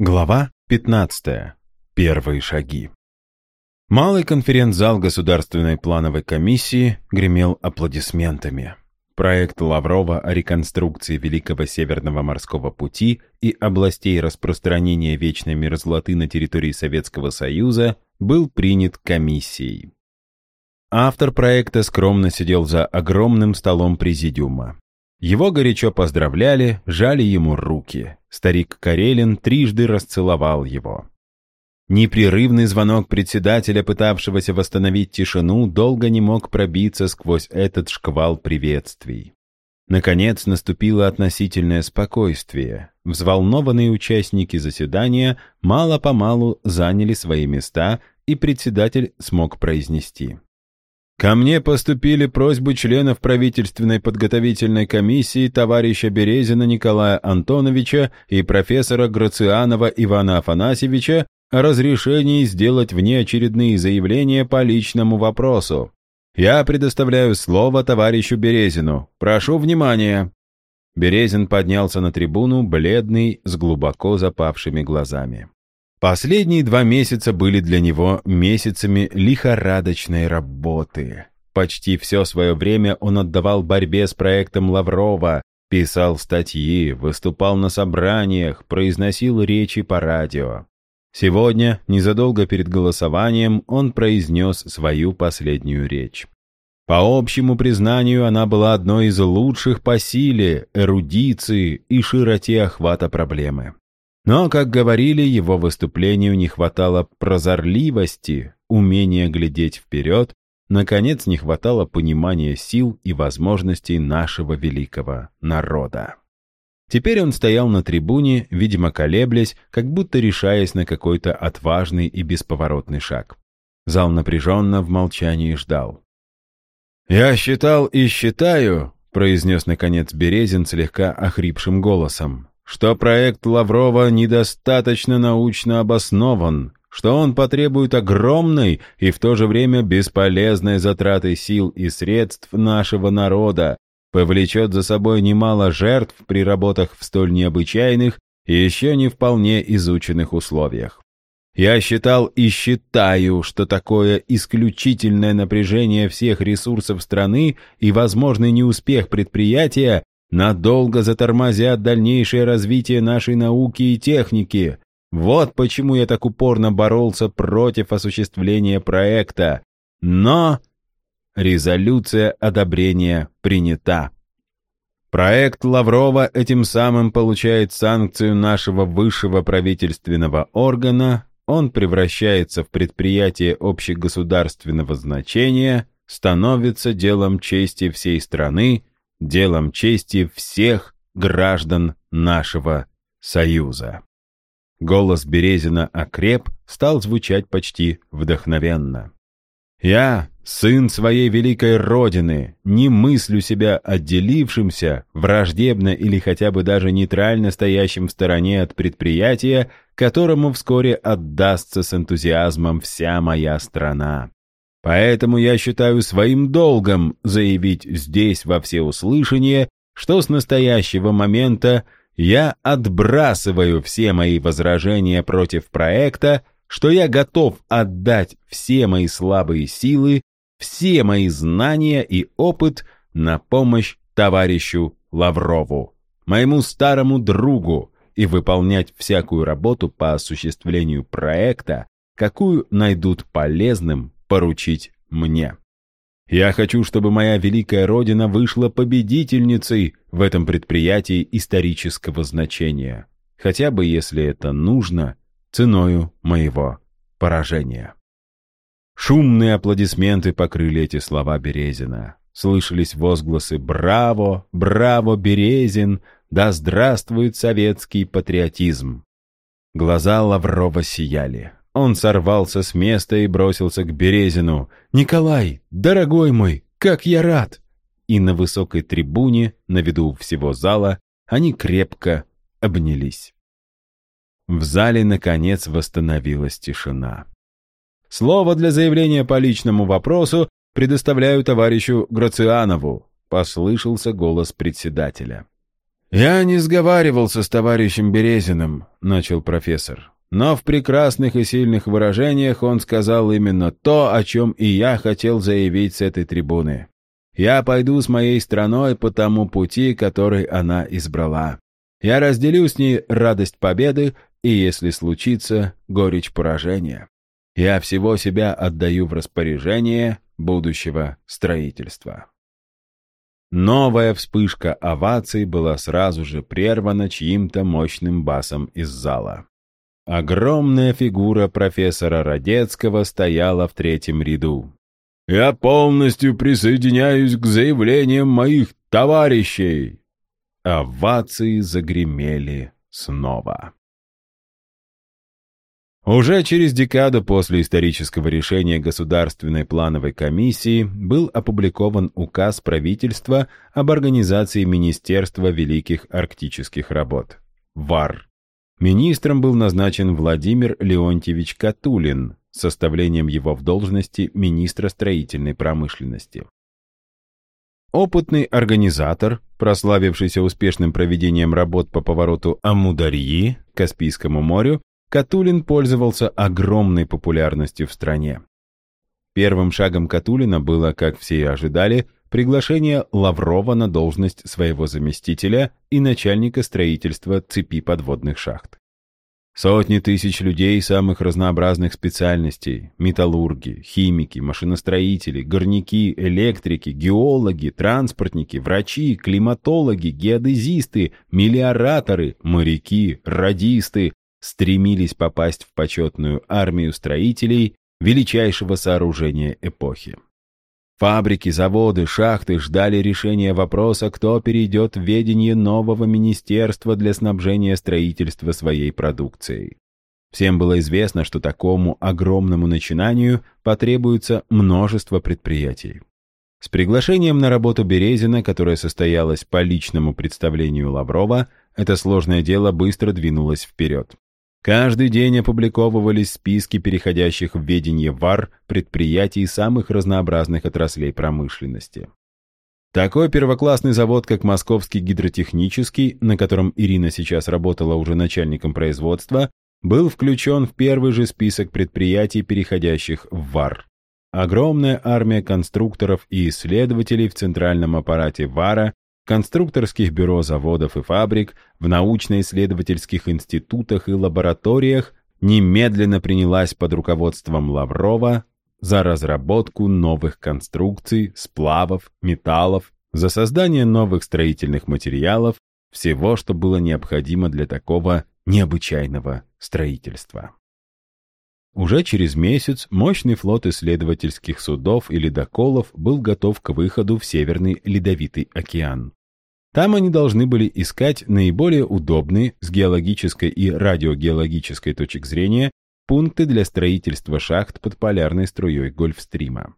Глава 15. Первые шаги. Малый конференц-зал Государственной плановой комиссии гремел аплодисментами. Проект Лаврова о реконструкции Великого Северного морского пути и областей распространения вечной мерзлоты на территории Советского Союза был принят комиссией. Автор проекта скромно сидел за огромным столом президиума. Его горячо поздравляли, жали ему руки. Старик Карелин трижды расцеловал его. Непрерывный звонок председателя, пытавшегося восстановить тишину, долго не мог пробиться сквозь этот шквал приветствий. Наконец наступило относительное спокойствие. Взволнованные участники заседания мало-помалу заняли свои места, и председатель смог произнести. Ко мне поступили просьбы членов правительственной подготовительной комиссии товарища Березина Николая Антоновича и профессора Грацианова Ивана Афанасьевича о разрешении сделать внеочередные заявления по личному вопросу. Я предоставляю слово товарищу Березину. Прошу внимания. Березин поднялся на трибуну, бледный, с глубоко запавшими глазами. Последние два месяца были для него месяцами лихорадочной работы. Почти все свое время он отдавал борьбе с проектом Лаврова, писал статьи, выступал на собраниях, произносил речи по радио. Сегодня, незадолго перед голосованием, он произнес свою последнюю речь. По общему признанию, она была одной из лучших по силе, эрудиции и широте охвата проблемы. Но, как говорили, его выступлению не хватало прозорливости, умения глядеть вперед, наконец не хватало понимания сил и возможностей нашего великого народа. Теперь он стоял на трибуне, видимо, колеблясь, как будто решаясь на какой-то отважный и бесповоротный шаг. Зал напряженно в молчании ждал. «Я считал и считаю», — произнес, наконец, Березин слегка охрипшим голосом, что проект Лаврова недостаточно научно обоснован, что он потребует огромной и в то же время бесполезной затраты сил и средств нашего народа, повлечет за собой немало жертв при работах в столь необычайных и еще не вполне изученных условиях. Я считал и считаю, что такое исключительное напряжение всех ресурсов страны и возможный неуспех предприятия надолго затормозят дальнейшее развитие нашей науки и техники. Вот почему я так упорно боролся против осуществления проекта. Но резолюция одобрения принята. Проект Лаврова этим самым получает санкцию нашего высшего правительственного органа, он превращается в предприятие общегосударственного значения, становится делом чести всей страны, делом чести всех граждан нашего Союза. Голос Березина окреп, стал звучать почти вдохновенно. «Я, сын своей великой Родины, не мыслю себя отделившимся, враждебно или хотя бы даже нейтрально стоящим в стороне от предприятия, которому вскоре отдастся с энтузиазмом вся моя страна. Поэтому я считаю своим долгом заявить здесь во всеуслышание, что с настоящего момента я отбрасываю все мои возражения против проекта, что я готов отдать все мои слабые силы, все мои знания и опыт на помощь товарищу Лаврову, моему старому другу, и выполнять всякую работу по осуществлению проекта, какую найдут полезным поручить мне. Я хочу, чтобы моя великая родина вышла победительницей в этом предприятии исторического значения, хотя бы если это нужно, ценою моего поражения. Шумные аплодисменты покрыли эти слова Березина. Слышались возгласы «Браво! Браво, Березин! Да здравствует советский патриотизм!» Глаза Лаврова сияли. Он сорвался с места и бросился к Березину. «Николай, дорогой мой, как я рад!» И на высокой трибуне, на виду всего зала, они крепко обнялись. В зале, наконец, восстановилась тишина. «Слово для заявления по личному вопросу предоставляю товарищу Грацианову», — послышался голос председателя. «Я не сговаривался с товарищем Березиным», — начал профессор. Но в прекрасных и сильных выражениях он сказал именно то, о чем и я хотел заявить с этой трибуны. Я пойду с моей страной по тому пути, который она избрала. Я разделю с ней радость победы и, если случится, горечь поражения. Я всего себя отдаю в распоряжение будущего строительства. Новая вспышка оваций была сразу же прервана чьим-то мощным басом из зала. Огромная фигура профессора Радецкого стояла в третьем ряду. «Я полностью присоединяюсь к заявлениям моих товарищей!» Овации загремели снова. Уже через декаду после исторического решения Государственной плановой комиссии был опубликован указ правительства об организации Министерства Великих Арктических Работ ВАР. Министром был назначен Владимир Леонтьевич Катулин с составлением его в должности министра строительной промышленности. Опытный организатор, прославившийся успешным проведением работ по повороту Амударьи к Каспийскому морю, Катулин пользовался огромной популярностью в стране. Первым шагом Катулина было, как все и ожидали, приглашение Лаврова на должность своего заместителя и начальника строительства цепи подводных шахт. Сотни тысяч людей самых разнообразных специальностей – металлурги, химики, машиностроители, горняки, электрики, геологи, транспортники, врачи, климатологи, геодезисты, мелиораторы, моряки, радисты, стремились попасть в почетную армию строителей величайшего сооружения эпохи. Фабрики, заводы, шахты ждали решения вопроса, кто перейдет в ведение нового министерства для снабжения строительства своей продукцией. Всем было известно, что такому огромному начинанию потребуется множество предприятий. С приглашением на работу Березина, которая состоялась по личному представлению Лаврова, это сложное дело быстро двинулось вперед. Каждый день опубликовывались списки переходящих в ведение ВАР предприятий самых разнообразных отраслей промышленности. Такой первоклассный завод, как Московский гидротехнический, на котором Ирина сейчас работала уже начальником производства, был включен в первый же список предприятий, переходящих в ВАР. Огромная армия конструкторов и исследователей в центральном аппарате ВАРа конструкторских бюро заводов и фабрик, в научно-исследовательских институтах и лабораториях немедленно принялась под руководством Лаврова за разработку новых конструкций, сплавов, металлов, за создание новых строительных материалов, всего, что было необходимо для такого необычайного строительства. Уже через месяц мощный флот исследовательских судов и ледоколов был готов к выходу в Северный Ледовитый океан. Там они должны были искать наиболее удобные с геологической и радиогеологической точек зрения пункты для строительства шахт под полярной струей Гольфстрима.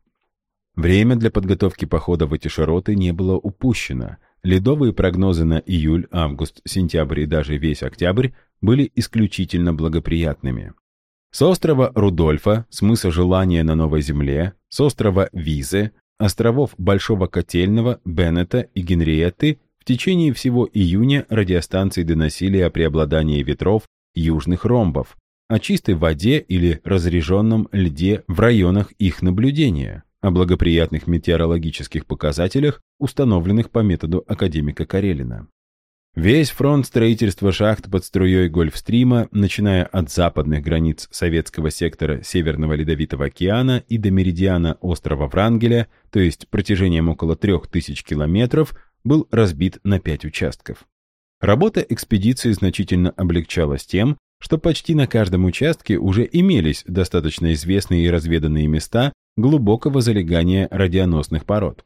Время для подготовки похода в эти широты не было упущено. Ледовые прогнозы на июль, август, сентябрь и даже весь октябрь были исключительно благоприятными. С острова Рудольфа, с Желания на Новой Земле, с острова Визе, островов Большого Котельного, Беннета и Генриетты в течение всего июня радиостанции доносили о преобладании ветров южных ромбов, о чистой воде или разреженном льде в районах их наблюдения, о благоприятных метеорологических показателях, установленных по методу академика Карелина. Весь фронт строительства шахт под струей Гольфстрима, начиная от западных границ советского сектора Северного Ледовитого океана и до меридиана острова Врангеля, то есть протяжением около 3000 километров, был разбит на пять участков. Работа экспедиции значительно облегчалась тем, что почти на каждом участке уже имелись достаточно известные и разведанные места глубокого залегания радионосных пород.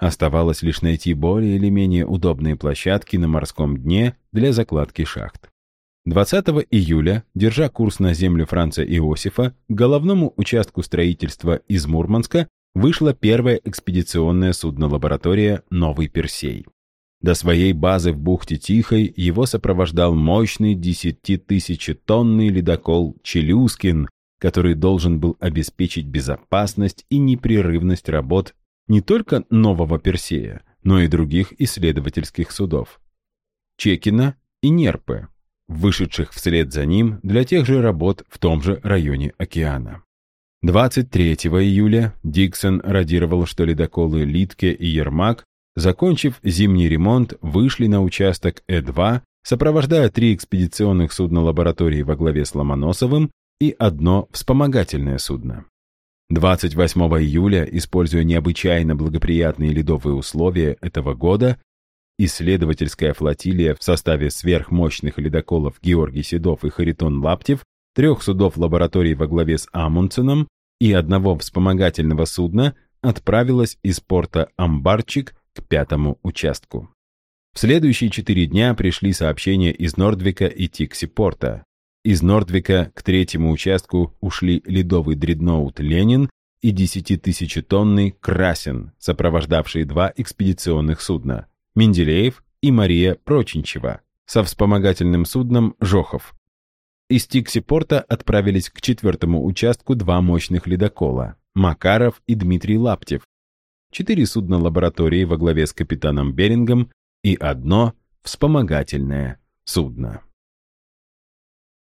Оставалось лишь найти более или менее удобные площадки на морском дне для закладки шахт. 20 июля, держа курс на землю Франца Иосифа, к головному участку строительства из Мурманска вышла первая экспедиционная судно-лаборатория «Новый Персей». До своей базы в бухте Тихой его сопровождал мощный десятитысячетонный ледокол «Челюскин», который должен был обеспечить безопасность и непрерывность работ не только нового Персея, но и других исследовательских судов. Чекина и Нерпы, вышедших вслед за ним для тех же работ в том же районе океана. 23 июля Диксон радировал, что ледоколы Литке и Ермак, закончив зимний ремонт, вышли на участок Э-2, сопровождая три экспедиционных судна лаборатории во главе с Ломоносовым и одно вспомогательное судно. 28 июля, используя необычайно благоприятные ледовые условия этого года, исследовательская флотилия в составе сверхмощных ледоколов Георгий Седов и Харитон Лаптев, трех судов лаборатории во главе с Амундсеном и одного вспомогательного судна отправилась из порта Амбарчик к пятому участку. В следующие четыре дня пришли сообщения из Нордвика и Тикси-порта. Из Нордвика к третьему участку ушли ледовый дредноут «Ленин» и 10-тысячетонный «Красен», сопровождавшие два экспедиционных судна «Менделеев» и «Мария Прочинчева» со вспомогательным судном «Жохов». Из Тикси-порта отправились к четвертому участку два мощных ледокола «Макаров» и «Дмитрий Лаптев», четыре судна лаборатории во главе с капитаном Берингом и одно вспомогательное судно.